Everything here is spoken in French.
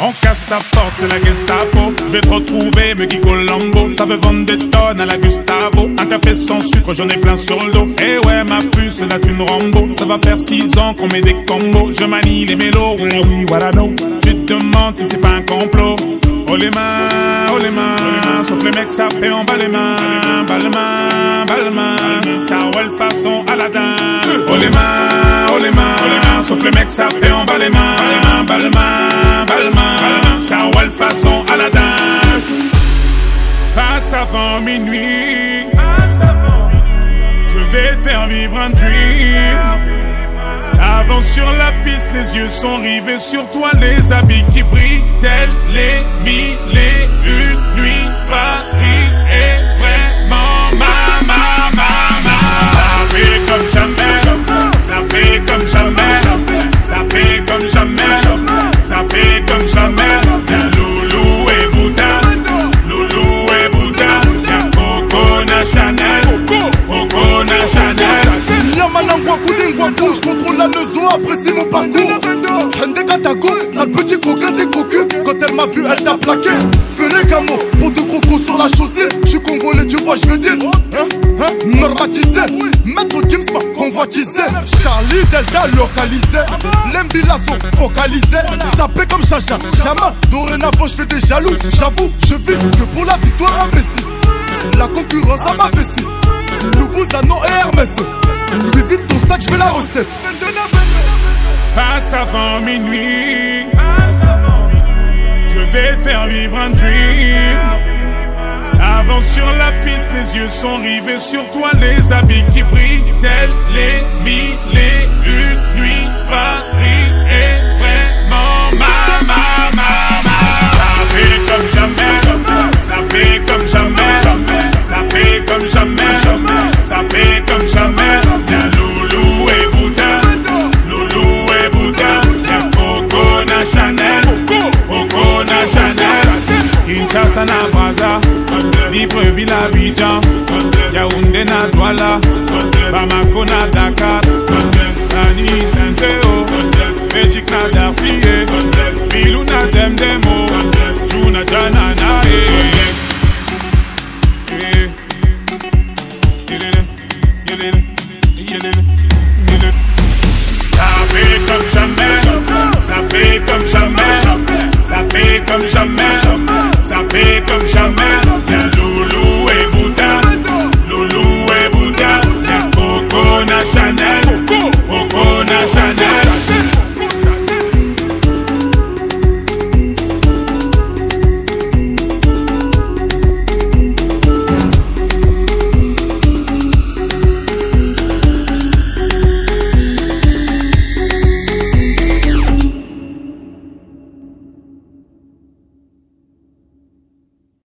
On casse ta porte, c'est la Gestapo. Je vais te retrouver, me Guy Colombo. Ça veut vendre des tonnes à la Gustavo. Un café sans sucre, j'en ai plein sur le dos. Eh ouais, ma puce, là tu me Rambo. Ça va faire six ans qu'on met des combos. Je manie les mélos, oui, voilà non. Tu te demandes si c'est pas un complot. Oh les mains, oh les mains, sauf les mecs fait en bas les mains, ça roule façon Aladdin. Oh les mains, oh les mains, sauf les mecs fait en bas les mains, ça roule façon Aladdin. Passe avant minuit, je vais te faire vivre un dream. Avance sur la piste, les yeux sont rivés sur toi, les habits qui brillent, tels les mille et une nuits. Paris Koulingwa bouge, contrôle la maison, apprécie mon parcours. Hende Katako, sale petit coquin des cocus. Quand elle m'a vu, elle t'a plaqué. Fais les camos, pour deux crocos sur la chaussée. Je suis congolais, tu vois, je veux dire. Hein, hein, normatisé. Maître Gims m'a convoitisé. Charlie Delta localisé. L'embila sont focalisés. Tapé comme Chacha, Chama. Dorénavant, je fais des jaloux. J'avoue, je vis que pour la victoire imbécile. La concurrence à ma vessie. Loubouzano et Hermès. Lui vite je veux la recette. Passe avant minuit. Je vais te faire vivre un dream. Avance sur la piste, les yeux sont rivés sur toi, les habits qui brillent, tels les mille Kinshasa na Brazza, Libreville Abidjan, Yaoundé na Douala, Bamako na Dakar, Tani Saint-Théo, Belgique na Darcy, Bilou na Demdemo, Juna Janana. comme shout.